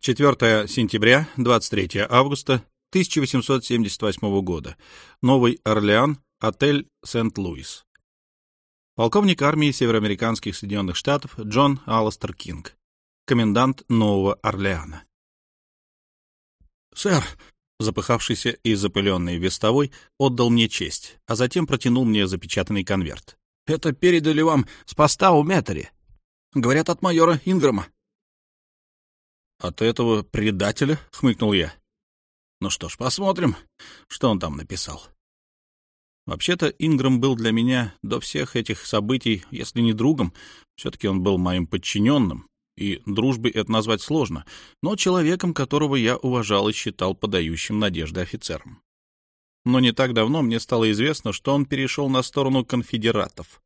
4 сентября, 23 августа 1878 года. Новый Орлеан, отель Сент-Луис. Полковник армии Североамериканских Соединенных Штатов Джон Алластер Кинг. Комендант Нового Орлеана. «Сэр!» Запыхавшийся и запыленный вестовой отдал мне честь, а затем протянул мне запечатанный конверт. «Это передали вам с поста у Мэттери. Говорят, от майора Инграма». «От этого предателя?» — хмыкнул я. «Ну что ж, посмотрим, что он там написал». Вообще-то Инграм был для меня до всех этих событий, если не другом, все-таки он был моим подчиненным, и дружбой это назвать сложно, но человеком, которого я уважал и считал подающим надежды офицером. Но не так давно мне стало известно, что он перешел на сторону конфедератов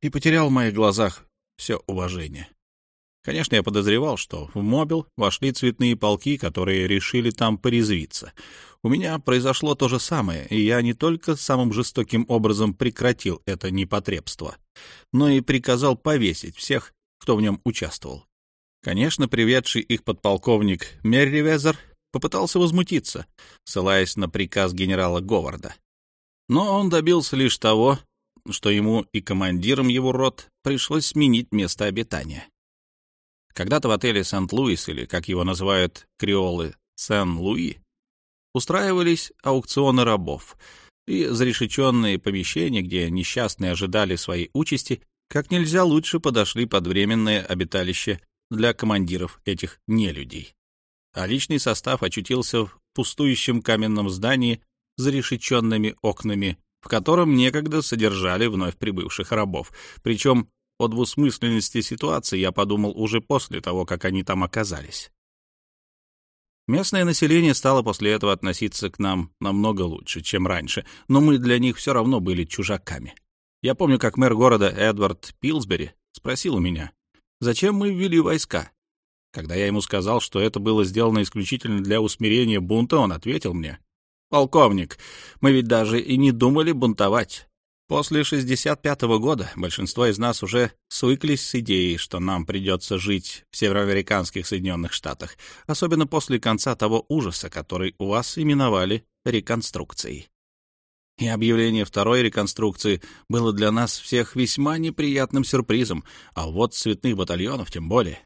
и потерял в моих глазах все уважение. Конечно, я подозревал, что в Мобил вошли цветные полки, которые решили там порезвиться. У меня произошло то же самое, и я не только самым жестоким образом прекратил это непотребство, но и приказал повесить всех, кто в нем участвовал. Конечно, приведший их подполковник Мерривезер попытался возмутиться, ссылаясь на приказ генерала Говарда. Но он добился лишь того, что ему и командирам его рот пришлось сменить место обитания. Когда-то в отеле Сент-Луис, или, как его называют креолы, Сен-Луи, устраивались аукционы рабов, и зарешеченные помещения, где несчастные ожидали своей участи, как нельзя лучше подошли под временное обиталище для командиров этих нелюдей. А личный состав очутился в пустующем каменном здании с зарешеченными окнами, в котором некогда содержали вновь прибывших рабов, причем о двусмысленности ситуации я подумал уже после того, как они там оказались. Местное население стало после этого относиться к нам намного лучше, чем раньше, но мы для них все равно были чужаками. Я помню, как мэр города Эдвард Пилсбери спросил у меня, зачем мы ввели войска. Когда я ему сказал, что это было сделано исключительно для усмирения бунта, он ответил мне, «Полковник, мы ведь даже и не думали бунтовать. После 65-го года большинство из нас уже свыклись с идеей, что нам придется жить в североамериканских Соединенных Штатах, особенно после конца того ужаса, который у вас именовали реконструкцией. И объявление второй реконструкции было для нас всех весьма неприятным сюрпризом, а вот цветных батальонов тем более.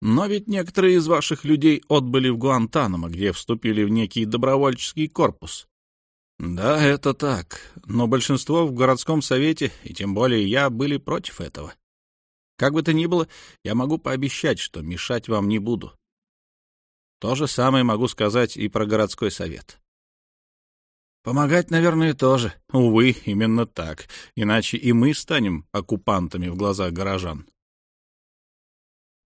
Но ведь некоторые из ваших людей отбыли в Гуантанамо, где вступили в некий добровольческий корпус. Да, это так, но большинство в городском совете, и тем более я, были против этого. Как бы то ни было, я могу пообещать, что мешать вам не буду. То же самое могу сказать и про городской совет. Помогать, наверное, тоже. Увы, именно так. Иначе и мы станем оккупантами в глазах горожан.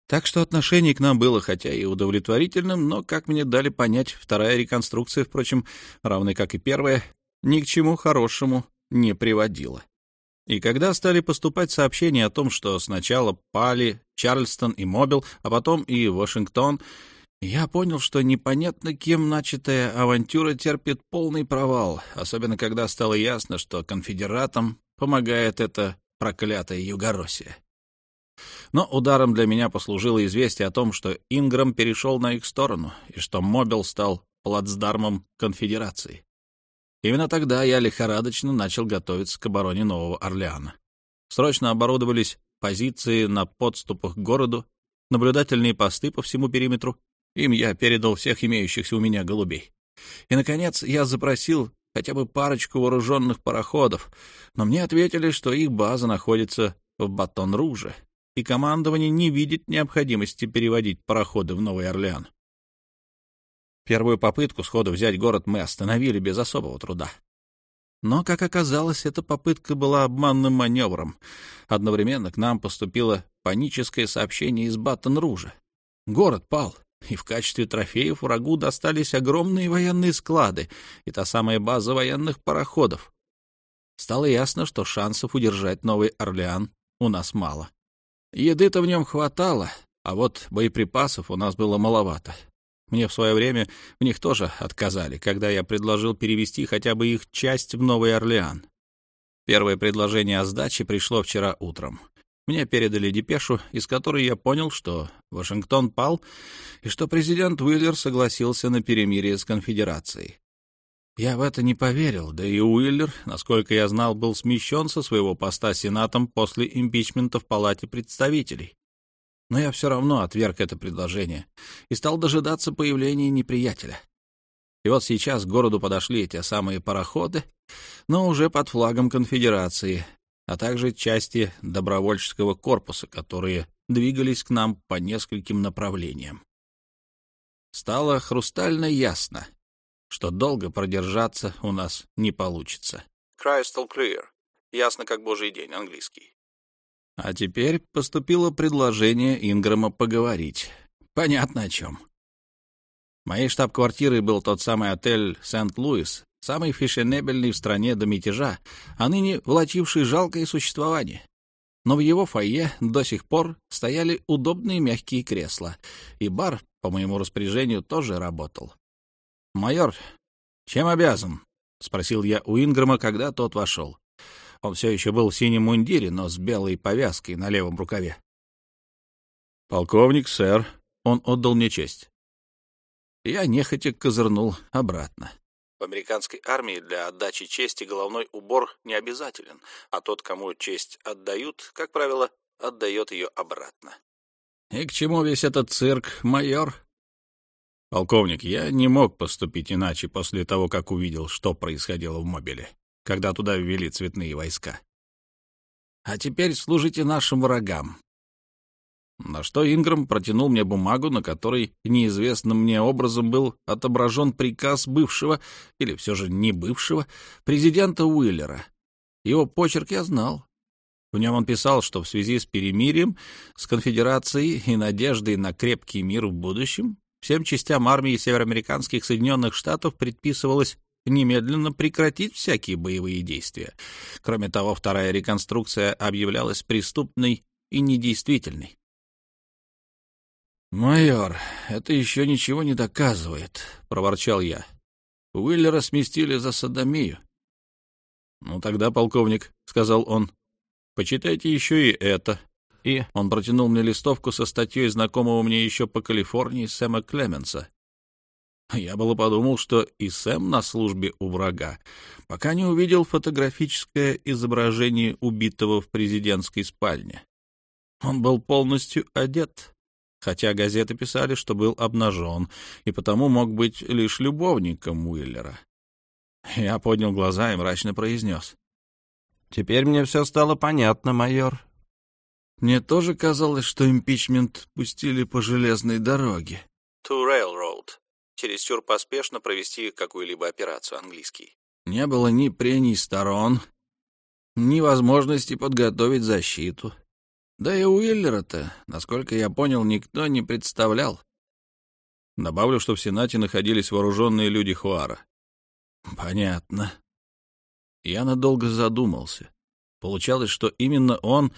Так что отношение к нам было хотя и удовлетворительным, но, как мне дали понять, вторая реконструкция, впрочем, равной как и первая, ни к чему хорошему не приводила. И когда стали поступать сообщения о том, что сначала пали Чарльстон и Мобил, а потом и Вашингтон, я понял, что непонятно кем начатая авантюра терпит полный провал, особенно когда стало ясно, что конфедератам помогает эта проклятая Югороссия. Но ударом для меня послужило известие о том, что Инграм перешел на их сторону и что Мобил стал плацдармом конфедерации. Именно тогда я лихорадочно начал готовиться к обороне Нового Орлеана. Срочно оборудовались позиции на подступах к городу, наблюдательные посты по всему периметру. Им я передал всех имеющихся у меня голубей. И, наконец, я запросил хотя бы парочку вооруженных пароходов, но мне ответили, что их база находится в Батон-Руже, и командование не видит необходимости переводить пароходы в Новый Орлеан. Первую попытку сходу взять город мы остановили без особого труда. Но, как оказалось, эта попытка была обманным маневром. Одновременно к нам поступило паническое сообщение из Баттон-Ружа. Город пал, и в качестве трофеев врагу достались огромные военные склады и та самая база военных пароходов. Стало ясно, что шансов удержать Новый Орлеан у нас мало. Еды-то в нем хватало, а вот боеприпасов у нас было маловато. Мне в свое время в них тоже отказали, когда я предложил перевести хотя бы их часть в Новый Орлеан. Первое предложение о сдаче пришло вчера утром. Мне передали депешу, из которой я понял, что Вашингтон пал и что президент Уиллер согласился на перемирие с конфедерацией. Я в это не поверил, да и Уиллер, насколько я знал, был смещен со своего поста сенатом после импичмента в Палате представителей. Но я все равно отверг это предложение и стал дожидаться появления неприятеля. И вот сейчас к городу подошли те самые пароходы, но уже под флагом конфедерации, а также части добровольческого корпуса, которые двигались к нам по нескольким направлениям. Стало хрустально ясно, что долго продержаться у нас не получится. Crystal clear. Ясно как божий день, английский. А теперь поступило предложение Инграма поговорить. Понятно о чем. Моей штаб-квартирой был тот самый отель «Сент-Луис», самый фешенебельный в стране до мятежа, а ныне влачивший жалкое существование. Но в его фойе до сих пор стояли удобные мягкие кресла, и бар, по моему распоряжению, тоже работал. «Майор, чем обязан?» — спросил я у Инграма, когда тот вошел. Он все еще был в синем мундире, но с белой повязкой на левом рукаве. «Полковник, сэр», — он отдал мне честь. Я нехотя козырнул обратно. В американской армии для отдачи чести головной убор не обязателен, а тот, кому честь отдают, как правило, отдает ее обратно. «И к чему весь этот цирк, майор?» «Полковник, я не мог поступить иначе после того, как увидел, что происходило в мобиле, когда туда ввели цветные войска. А теперь служите нашим врагам». На что Инграм протянул мне бумагу, на которой неизвестным мне образом был отображен приказ бывшего, или все же не бывшего, президента Уиллера. Его почерк я знал. В нем он писал, что в связи с перемирием с конфедерацией и надеждой на крепкий мир в будущем Всем частям армии североамериканских Соединенных Штатов предписывалось немедленно прекратить всякие боевые действия. Кроме того, вторая реконструкция объявлялась преступной и недействительной. «Майор, это еще ничего не доказывает», — проворчал я. «Уиллера сместили за садомию». «Ну тогда, полковник», — сказал он, — «почитайте еще и это и он протянул мне листовку со статьей знакомого мне еще по Калифорнии Сэма Клеменса. Я было подумал, что и Сэм на службе у врага, пока не увидел фотографическое изображение убитого в президентской спальне. Он был полностью одет, хотя газеты писали, что был обнажен, и потому мог быть лишь любовником Уиллера. Я поднял глаза и мрачно произнес. «Теперь мне все стало понятно, майор. Мне тоже казалось, что импичмент пустили по железной дороге. To. Чересчур поспешно провести какую-либо операцию английский. Не было ни прений сторон, ни возможности подготовить защиту. Да и Уиллера-то, насколько я понял, никто не представлял. Добавлю, что в Сенате находились вооруженные люди Хуара. Понятно. Я надолго задумался. Получалось, что именно он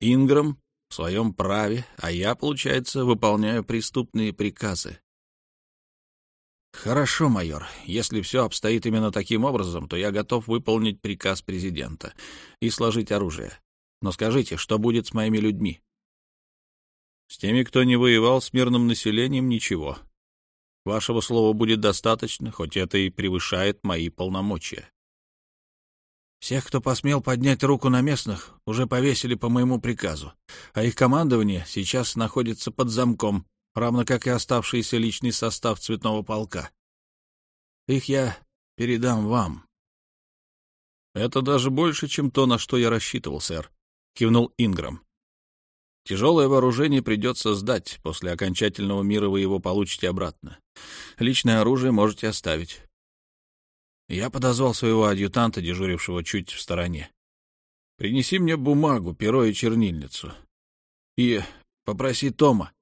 Инграм в своем праве, а я, получается, выполняю преступные приказы. Хорошо, майор. Если все обстоит именно таким образом, то я готов выполнить приказ президента и сложить оружие. Но скажите, что будет с моими людьми? С теми, кто не воевал с мирным населением, ничего. Вашего слова будет достаточно, хоть это и превышает мои полномочия. Всех, кто посмел поднять руку на местных, уже повесили по моему приказу, а их командование сейчас находится под замком, равно как и оставшийся личный состав цветного полка. Их я передам вам. — Это даже больше, чем то, на что я рассчитывал, сэр, — кивнул Инграм. — Тяжелое вооружение придется сдать. После окончательного мира вы его получите обратно. Личное оружие можете оставить. Я подозвал своего адъютанта, дежурившего чуть в стороне. «Принеси мне бумагу, перо и чернильницу. И попроси Тома».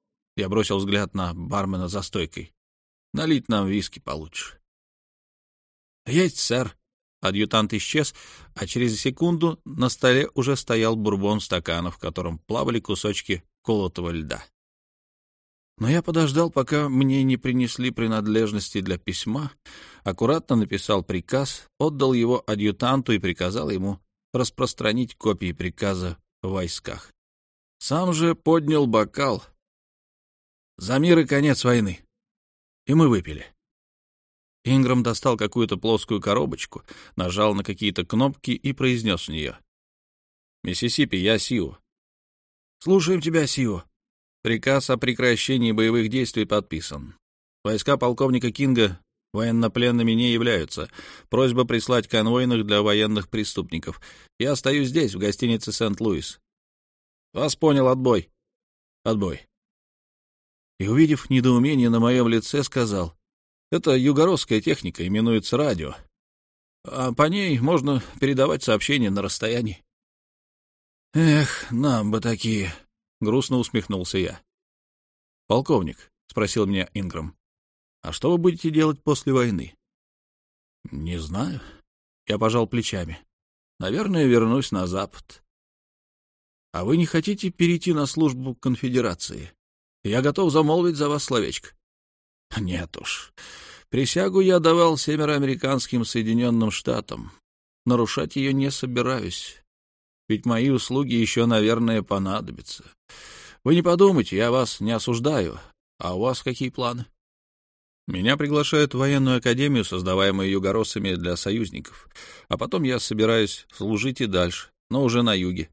Я бросил взгляд на бармена за стойкой. «Налить нам виски получше». «Есть, сэр». Адъютант исчез, а через секунду на столе уже стоял бурбон в стаканах, в котором плавали кусочки колотого льда. Но я подождал, пока мне не принесли принадлежности для письма, аккуратно написал приказ, отдал его адъютанту и приказал ему распространить копии приказа в войсках. Сам же поднял бокал. За мир и конец войны. И мы выпили. Инграм достал какую-то плоскую коробочку, нажал на какие-то кнопки и произнес в нее. «Миссисипи, я Сиу». «Слушаем тебя, Сиу». Приказ о прекращении боевых действий подписан. Войска полковника Кинга военнопленными не являются. Просьба прислать конвойных для военных преступников. Я остаюсь здесь, в гостинице Сент-Луис. Вас понял, отбой. Отбой. И, увидев недоумение на моем лице, сказал, это югородская техника, именуется радио. А по ней можно передавать сообщения на расстоянии. Эх, нам бы такие, грустно усмехнулся я. Полковник, спросил меня Инграм, а что вы будете делать после войны? Не знаю. Я пожал плечами. Наверное, вернусь на запад. А вы не хотите перейти на службу конфедерации? Я готов замолвить за вас словечко. Нет уж. Присягу я давал североамериканским Соединенным Штатам. Нарушать ее не собираюсь. Ведь мои услуги еще, наверное, понадобятся. Вы не подумайте, я вас не осуждаю. А у вас какие планы? Меня приглашают в военную академию, создаваемую югороссами для союзников. А потом я собираюсь служить и дальше, но уже на юге.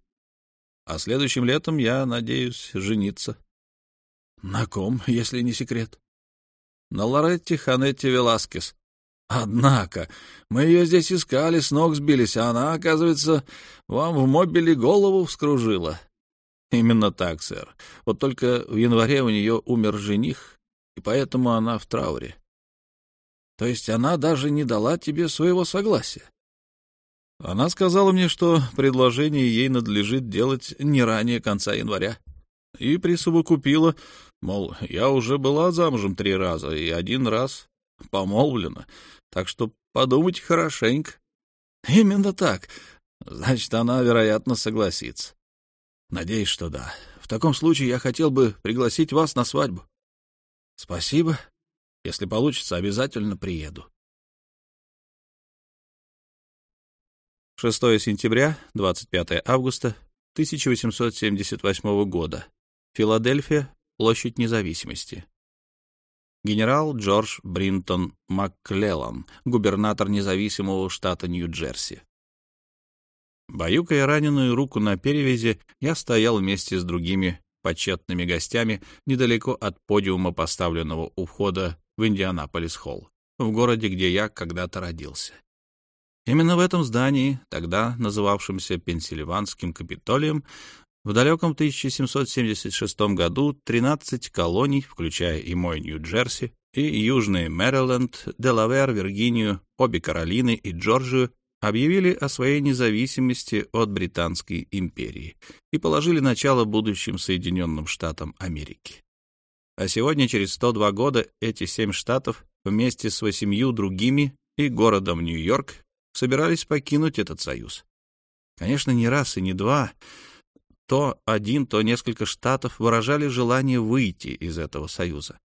А следующим летом я надеюсь жениться. — На ком, если не секрет? — На Лоретте Ханетте Веласкес. — Однако, мы ее здесь искали, с ног сбились, а она, оказывается, вам в мобиле голову вскружила. — Именно так, сэр. Вот только в январе у нее умер жених, и поэтому она в трауре. То есть она даже не дала тебе своего согласия? Она сказала мне, что предложение ей надлежит делать не ранее конца января. И присовокупила, мол, я уже была замужем три раза и один раз помолвлена, так что подумайте хорошенько. Именно так. Значит, она, вероятно, согласится. Надеюсь, что да. В таком случае я хотел бы пригласить вас на свадьбу. Спасибо. Если получится, обязательно приеду. 6 сентября, 25 августа 1878 года. Филадельфия, площадь независимости. Генерал Джордж Бринтон МакКлеллан, губернатор независимого штата Нью-Джерси. Баюкая раненую руку на перевязи, я стоял вместе с другими почетными гостями недалеко от подиума, поставленного у входа в Индианаполис-холл, в городе, где я когда-то родился. Именно в этом здании, тогда называвшемся Пенсильванским Капитолием, в далеком 1776 году 13 колоний, включая и мой Нью-Джерси, и Южный Мэриленд, Делавер, Виргинию, обе Каролины и Джорджию объявили о своей независимости от Британской империи и положили начало будущим Соединенным Штатам Америки. А сегодня, через 102 года, эти семь штатов вместе с восемью другими и городом Нью-Йорк собирались покинуть этот союз. Конечно, не раз и не два, то один, то несколько штатов выражали желание выйти из этого союза.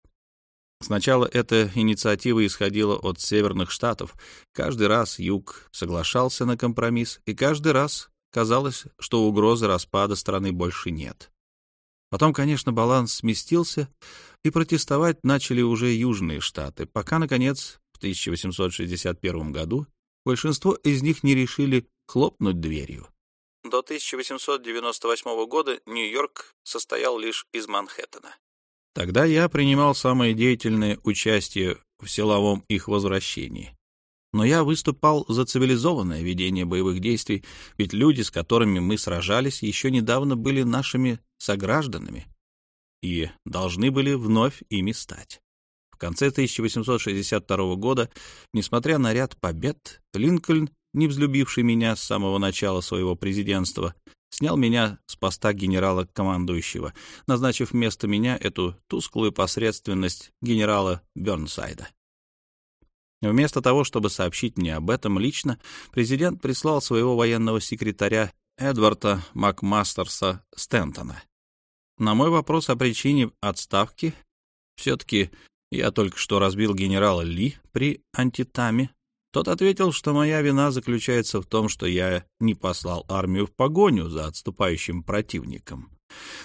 Сначала эта инициатива исходила от северных штатов. Каждый раз юг соглашался на компромисс, и каждый раз казалось, что угрозы распада страны больше нет. Потом, конечно, баланс сместился, и протестовать начали уже южные штаты, пока, наконец, в 1861 году большинство из них не решили хлопнуть дверью. До 1898 года Нью-Йорк состоял лишь из Манхэттена. Тогда я принимал самое деятельное участие в силовом их возвращении. Но я выступал за цивилизованное ведение боевых действий, ведь люди, с которыми мы сражались, еще недавно были нашими согражданами и должны были вновь ими стать. В конце 1862 года, несмотря на ряд побед, Линкольн, не взлюбивший меня с самого начала своего президентства, снял меня с поста генерала-командующего, назначив вместо меня эту тусклую посредственность генерала Бернсайда. Вместо того, чтобы сообщить мне об этом лично, президент прислал своего военного секретаря Эдварда Макмастерса Стентона. На мой вопрос о причине отставки, все-таки я только что разбил генерала Ли при антитаме, тот ответил, что моя вина заключается в том, что я не послал армию в погоню за отступающим противником,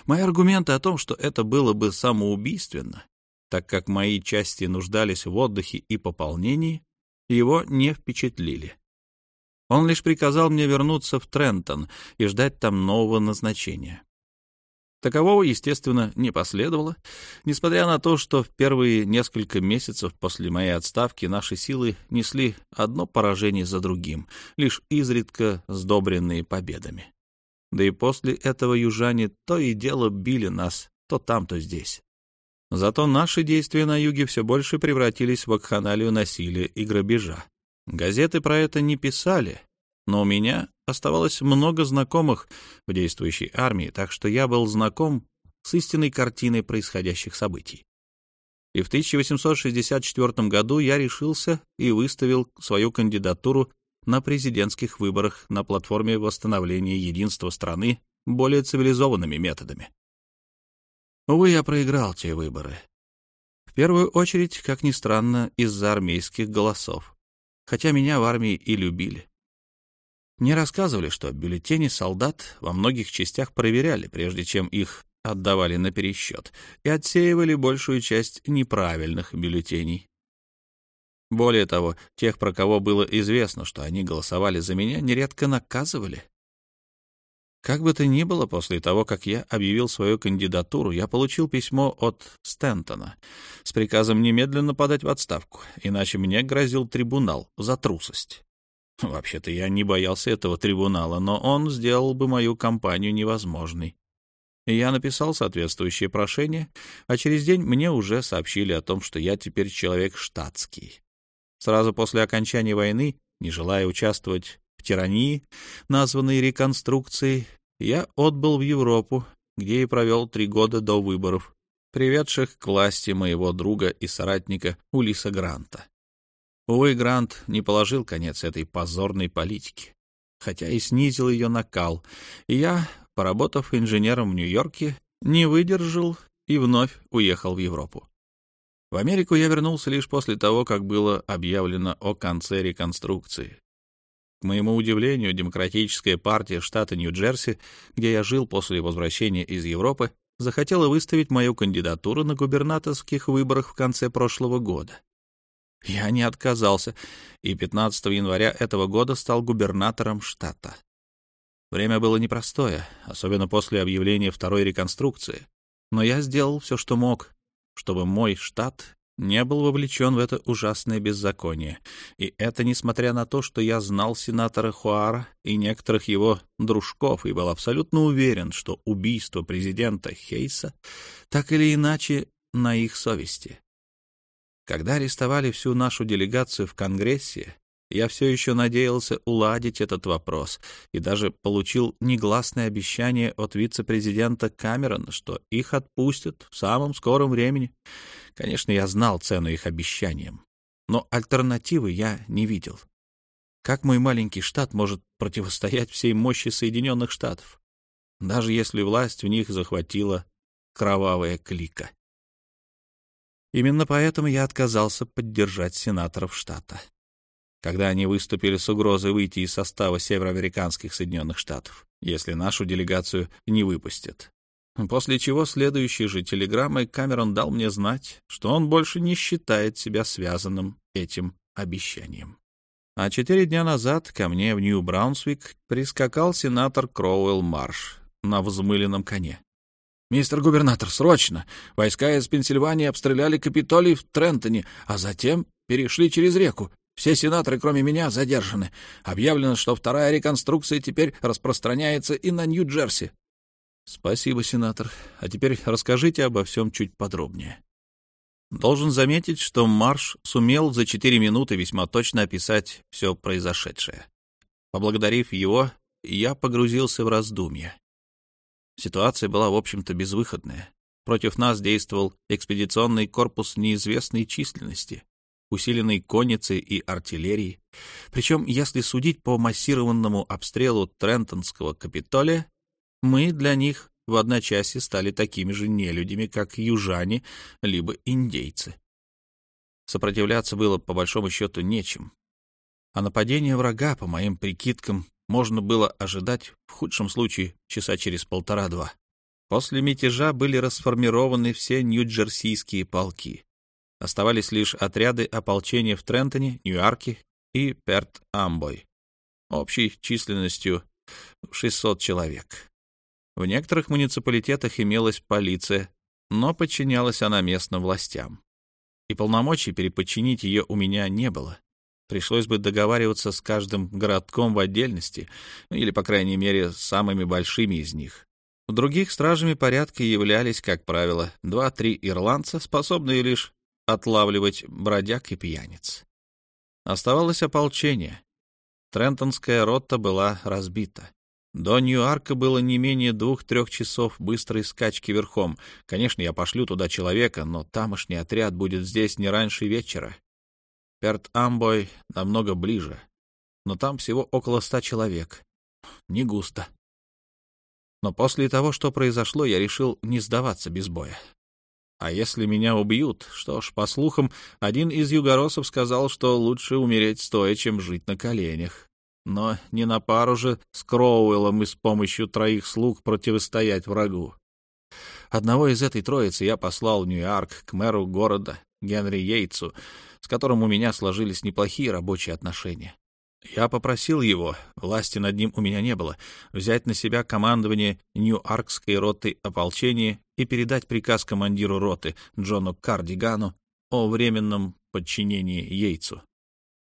Мои аргументы о том, что это было бы самоубийственно, так как мои части нуждались в отдыхе и пополнении, его не впечатлили. Он лишь приказал мне вернуться в Трентон и ждать там нового назначения. Такового, естественно, не последовало, несмотря на то, что в первые несколько месяцев после моей отставки наши силы несли одно поражение за другим, лишь изредка сдобренные победами. Да и после этого южане то и дело били нас то там, то здесь. Зато наши действия на юге все больше превратились в вакханалию насилия и грабежа. Газеты про это не писали, но у меня оставалось много знакомых в действующей армии, так что я был знаком с истинной картиной происходящих событий. И в 1864 году я решился и выставил свою кандидатуру на президентских выборах на платформе восстановления единства страны более цивилизованными методами. Увы, я проиграл те выборы. В первую очередь, как ни странно, из-за армейских голосов. Хотя меня в армии и любили. Мне рассказывали, что бюллетени солдат во многих частях проверяли, прежде чем их отдавали на пересчет, и отсеивали большую часть неправильных бюллетеней. Более того, тех, про кого было известно, что они голосовали за меня, нередко наказывали. Как бы то ни было, после того, как я объявил свою кандидатуру, я получил письмо от Стентона с приказом немедленно подать в отставку, иначе мне грозил трибунал за трусость. Вообще-то я не боялся этого трибунала, но он сделал бы мою кампанию невозможной. Я написал соответствующее прошение, а через день мне уже сообщили о том, что я теперь человек штатский. Сразу после окончания войны, не желая участвовать в тирании, названной реконструкцией, я отбыл в Европу, где и провел три года до выборов, приведших к власти моего друга и соратника Улиса Гранта. Увы, Грант не положил конец этой позорной политике, хотя и снизил ее накал, и я, поработав инженером в Нью-Йорке, не выдержал и вновь уехал в Европу. В Америку я вернулся лишь после того, как было объявлено о конце реконструкции. К моему удивлению, Демократическая партия штата Нью-Джерси, где я жил после возвращения из Европы, захотела выставить мою кандидатуру на губернаторских выборах в конце прошлого года. Я не отказался, и 15 января этого года стал губернатором штата. Время было непростое, особенно после объявления второй реконструкции, но я сделал все, что мог, чтобы мой штат не был вовлечен в это ужасное беззаконие, и это несмотря на то, что я знал сенатора Хуара и некоторых его дружков и был абсолютно уверен, что убийство президента Хейса так или иначе на их совести. Когда арестовали всю нашу делегацию в Конгрессе, я все еще надеялся уладить этот вопрос и даже получил негласное обещание от вице-президента Камерона, что их отпустят в самом скором времени. Конечно, я знал цену их обещаниям, но альтернативы я не видел. Как мой маленький штат может противостоять всей мощи Соединенных Штатов, даже если власть в них захватила кровавая клика? Именно поэтому я отказался поддержать сенаторов штата, когда они выступили с угрозой выйти из состава североамериканских Соединенных Штатов, если нашу делегацию не выпустят. После чего следующей же телеграммой Камерон дал мне знать, что он больше не считает себя связанным этим обещанием. А четыре дня назад ко мне в Нью-Браунсвик прискакал сенатор Кроуэлл Марш на взмыленном коне. «Мистер губернатор, срочно! Войска из Пенсильвании обстреляли Капитолий в Трентоне, а затем перешли через реку. Все сенаторы, кроме меня, задержаны. Объявлено, что вторая реконструкция теперь распространяется и на Нью-Джерси». «Спасибо, сенатор. А теперь расскажите обо всем чуть подробнее». Должен заметить, что Марш сумел за четыре минуты весьма точно описать все произошедшее. Поблагодарив его, я погрузился в раздумья. Ситуация была, в общем-то, безвыходная. Против нас действовал экспедиционный корпус неизвестной численности, усиленный конницей и артиллерией. Причем, если судить по массированному обстрелу Трентонского Капитолия, мы для них в одночасье стали такими же нелюдями, как южане, либо индейцы. Сопротивляться было, по большому счету, нечем. А нападение врага, по моим прикидкам, можно было ожидать в худшем случае часа через полтора-два. После мятежа были расформированы все нью-джерсийские полки. Оставались лишь отряды ополчения в Трентоне, Ньюарке и Перт-Амбой, общей численностью 600 человек. В некоторых муниципалитетах имелась полиция, но подчинялась она местным властям. И полномочий переподчинить ее у меня не было. Пришлось бы договариваться с каждым городком в отдельности, или, по крайней мере, с самыми большими из них. В других стражами порядка являлись, как правило, два-три ирландца, способные лишь отлавливать бродяг и пьяниц. Оставалось ополчение. Трентонская рота была разбита. До Нью-Арка было не менее двух-трех часов быстрой скачки верхом. Конечно, я пошлю туда человека, но тамошний отряд будет здесь не раньше вечера. Перт-Амбой намного ближе, но там всего около ста человек. Не густо. Но после того, что произошло, я решил не сдаваться без боя. А если меня убьют, что ж, по слухам, один из югоросов сказал, что лучше умереть стоя, чем жить на коленях. Но не на пару же с Кроуэллом и с помощью троих слуг противостоять врагу. Одного из этой троицы я послал в Нью-Йорк к мэру города, Генри Йейтсу, с которым у меня сложились неплохие рабочие отношения. Я попросил его, власти над ним у меня не было, взять на себя командование Нью-Аркской роты ополчения и передать приказ командиру роты Джону Кардигану о временном подчинении Йейцу.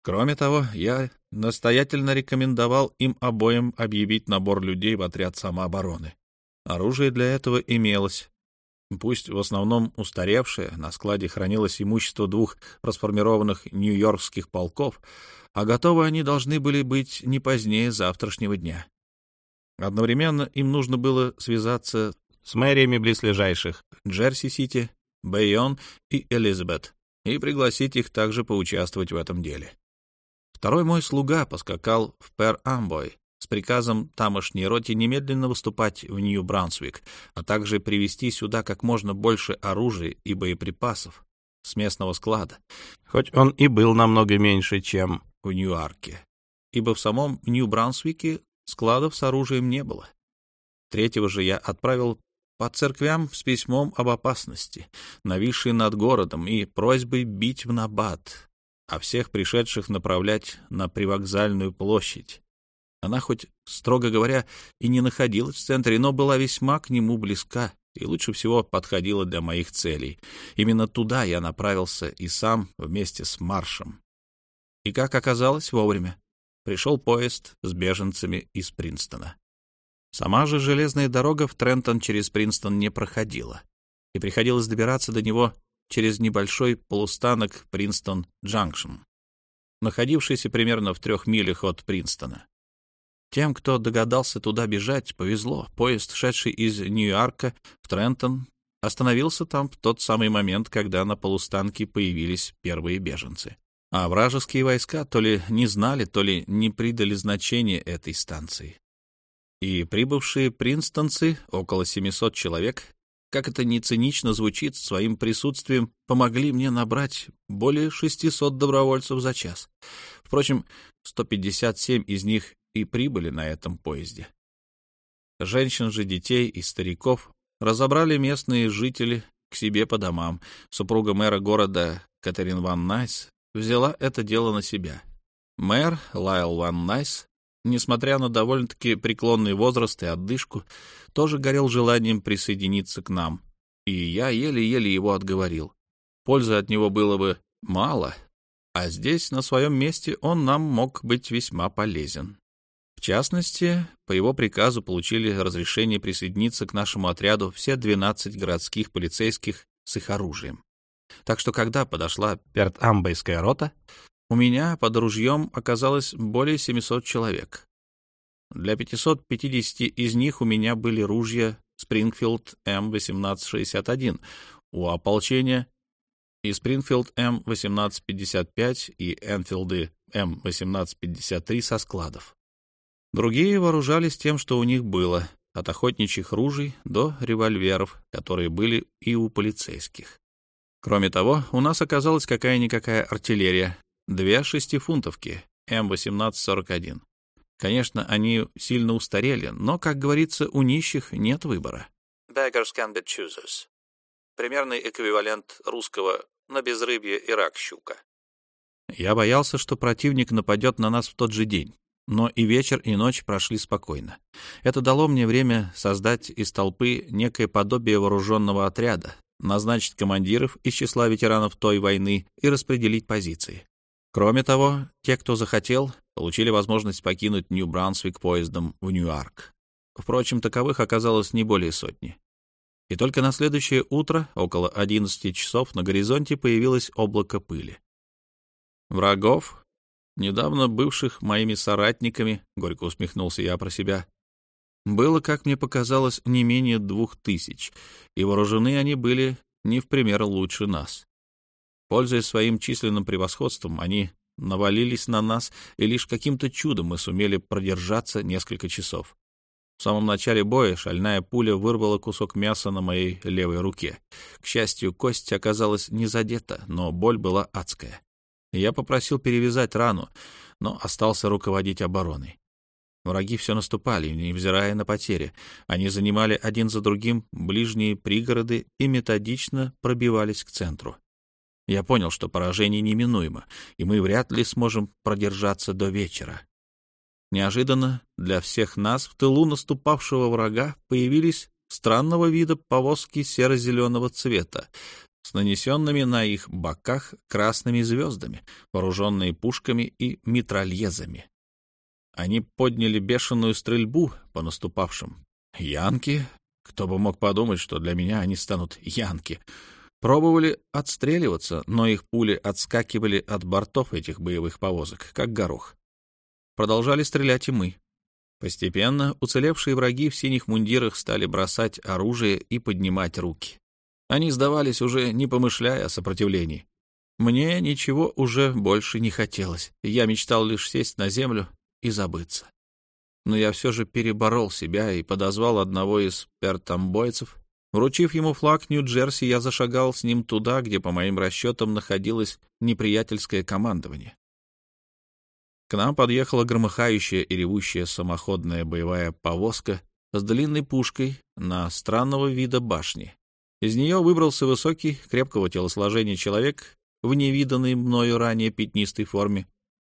Кроме того, я настоятельно рекомендовал им обоим объявить набор людей в отряд самообороны. Оружие для этого имелось. Пусть в основном устаревшее, на складе хранилось имущество двух расформированных нью-йоркских полков — а готовы они должны были быть не позднее завтрашнего дня. Одновременно им нужно было связаться с мэриями близлежащих Джерси-Сити, Бэйон и Элизабет и пригласить их также поучаствовать в этом деле. Второй мой слуга поскакал в Пер-Амбой с приказом тамошней роте немедленно выступать в Нью-Брансвик, а также привезти сюда как можно больше оружия и боеприпасов с местного склада, хоть он и был намного меньше, чем в Ньюарке, ибо в самом Нью-Брансвике складов с оружием не было. Третьего же я отправил по церквям с письмом об опасности, нависшей над городом, и просьбой бить в набат, а всех пришедших направлять на привокзальную площадь. Она хоть, строго говоря, и не находилась в центре, но была весьма к нему близка и лучше всего подходила для моих целей. Именно туда я направился и сам вместе с Маршем. И, как оказалось, вовремя. Пришел поезд с беженцами из Принстона. Сама же железная дорога в Трентон через Принстон не проходила, и приходилось добираться до него через небольшой полустанок Принстон-Джанкшн, находившийся примерно в трех милях от Принстона. Тем, кто догадался туда бежать, повезло. Поезд, шедший из Нью-Йорка в Трентон, остановился там в тот самый момент, когда на полустанке появились первые беженцы а вражеские войска то ли не знали, то ли не придали значения этой станции. И прибывшие принстонцы, около 700 человек, как это ни цинично звучит, своим присутствием помогли мне набрать более 600 добровольцев за час. Впрочем, 157 из них и прибыли на этом поезде. Женщин же, детей и стариков разобрали местные жители к себе по домам. Супруга мэра города Катерин Ван Найс взяла это дело на себя. Мэр Лайл Ван Найс, несмотря на довольно-таки преклонный возраст и отдышку, тоже горел желанием присоединиться к нам, и я еле-еле его отговорил. Пользы от него было бы мало, а здесь, на своем месте, он нам мог быть весьма полезен. Частности, по его приказу получили разрешение присоединиться к нашему отряду все 12 городских полицейских с их оружием. Так что, когда подошла Перт-Амбайская рота, у меня под ружьем оказалось более 700 человек. Для 550 из них у меня были ружья Спрингфилд М1861, у ополчения и Спрингфилд М1855 и Энфилды М1853 со складов. Другие вооружались тем, что у них было, от охотничьих ружей до револьверов, которые были и у полицейских. Кроме того, у нас оказалась какая-никакая артиллерия. Две шестифунтовки М1841. Конечно, они сильно устарели, но, как говорится, у нищих нет выбора. beggars can be choosers. Примерный эквивалент русского «на безрыбье и рак щука». Я боялся, что противник нападет на нас в тот же день. Но и вечер, и ночь прошли спокойно. Это дало мне время создать из толпы некое подобие вооруженного отряда, назначить командиров из числа ветеранов той войны и распределить позиции. Кроме того, те, кто захотел, получили возможность покинуть Нью-Брансвик поездом в Нью-Арк. Впрочем, таковых оказалось не более сотни. И только на следующее утро, около 11 часов, на горизонте появилось облако пыли. Врагов, недавно бывших моими соратниками, горько усмехнулся я про себя, было, как мне показалось, не менее двух тысяч, и вооружены они были не в пример лучше нас. Пользуясь своим численным превосходством, они навалились на нас, и лишь каким-то чудом мы сумели продержаться несколько часов. В самом начале боя шальная пуля вырвала кусок мяса на моей левой руке. К счастью, кость оказалась не задета, но боль была адская. Я попросил перевязать рану, но остался руководить обороной. Враги все наступали, невзирая на потери. Они занимали один за другим ближние пригороды и методично пробивались к центру. Я понял, что поражение неминуемо, и мы вряд ли сможем продержаться до вечера. Неожиданно для всех нас в тылу наступавшего врага появились странного вида повозки серо-зеленого цвета с нанесенными на их боках красными звездами, вооруженные пушками и митральезами. Они подняли бешеную стрельбу по наступавшим. Янки? Кто бы мог подумать, что для меня они станут янки. Пробовали отстреливаться, но их пули отскакивали от бортов этих боевых повозок, как горох. Продолжали стрелять и мы. Постепенно уцелевшие враги в синих мундирах стали бросать оружие и поднимать руки. Они сдавались уже не помышляя о сопротивлении. Мне ничего уже больше не хотелось. Я мечтал лишь сесть на землю и забыться. Но я все же переборол себя и подозвал одного из пертамбойцев. Вручив ему флаг Нью-Джерси, я зашагал с ним туда, где, по моим расчетам, находилось неприятельское командование. К нам подъехала громыхающая и ревущая самоходная боевая повозка с длинной пушкой на странного вида башни. Из нее выбрался высокий, крепкого телосложения человек в невиданной мною ранее пятнистой форме,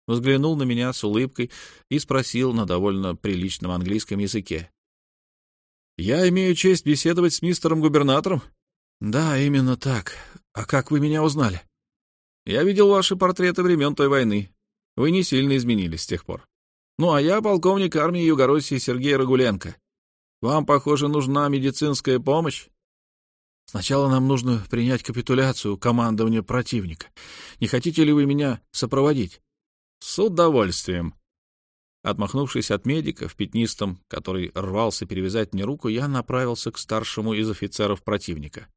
взглянул на меня с улыбкой и спросил на довольно приличном английском языке. «Я имею честь беседовать с мистером губернатором?» «Да, именно так. А как вы меня узнали?» «Я видел ваши портреты времен той войны. Вы не сильно изменились с тех пор. Ну, а я полковник армии Югороссии Сергей Рагуленко. Вам, похоже, нужна медицинская помощь? Сначала нам нужно принять капитуляцию командования противника. Не хотите ли вы меня сопроводить? С удовольствием. Отмахнувшись от медика в пятнистом, который рвался перевязать мне руку, я направился к старшему из офицеров противника.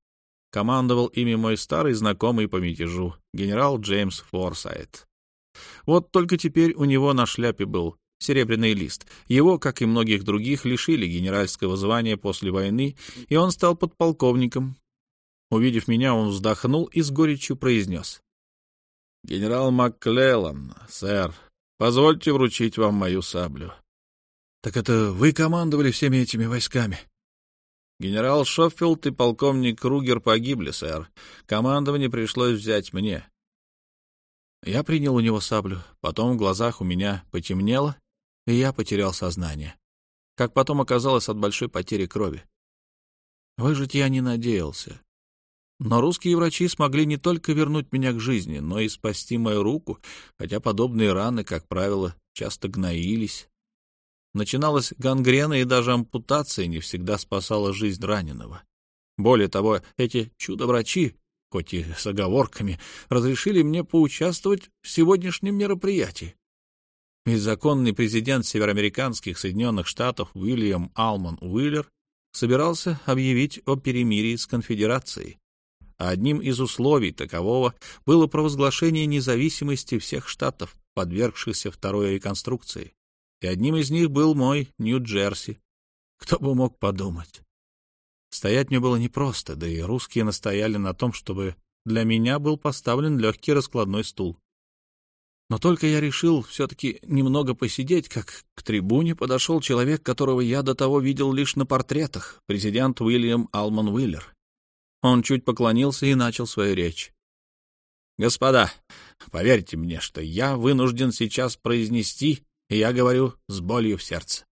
Командовал ими мой старый знакомый по мятежу, генерал Джеймс Форсайт. Вот только теперь у него на шляпе был серебряный лист. Его, как и многих других, лишили генеральского звания после войны, и он стал подполковником. Увидев меня, он вздохнул и с горечью произнес. — Генерал Макклеллан, сэр, позвольте вручить вам мою саблю. — Так это вы командовали всеми этими войсками? — Генерал Шоффилд и полковник Кругер погибли, сэр. Командование пришлось взять мне. Я принял у него саблю, потом в глазах у меня потемнело, и я потерял сознание. Как потом оказалось от большой потери крови. Выжить я не надеялся. Но русские врачи смогли не только вернуть меня к жизни, но и спасти мою руку, хотя подобные раны, как правило, часто гноились. Начиналась гангрена, и даже ампутация не всегда спасала жизнь раненого. Более того, эти чудо-врачи хоть и с оговорками, разрешили мне поучаствовать в сегодняшнем мероприятии. Ведь законный президент североамериканских Соединенных Штатов Уильям Алман Уиллер собирался объявить о перемирии с конфедерацией. А одним из условий такового было провозглашение независимости всех штатов, подвергшихся второй реконструкции. И одним из них был мой Нью-Джерси. Кто бы мог подумать. Стоять мне было непросто, да и русские настояли на том, чтобы для меня был поставлен легкий раскладной стул. Но только я решил все-таки немного посидеть, как к трибуне подошел человек, которого я до того видел лишь на портретах, президент Уильям Алман Уиллер. Он чуть поклонился и начал свою речь. «Господа, поверьте мне, что я вынужден сейчас произнести, и я говорю с болью в сердце.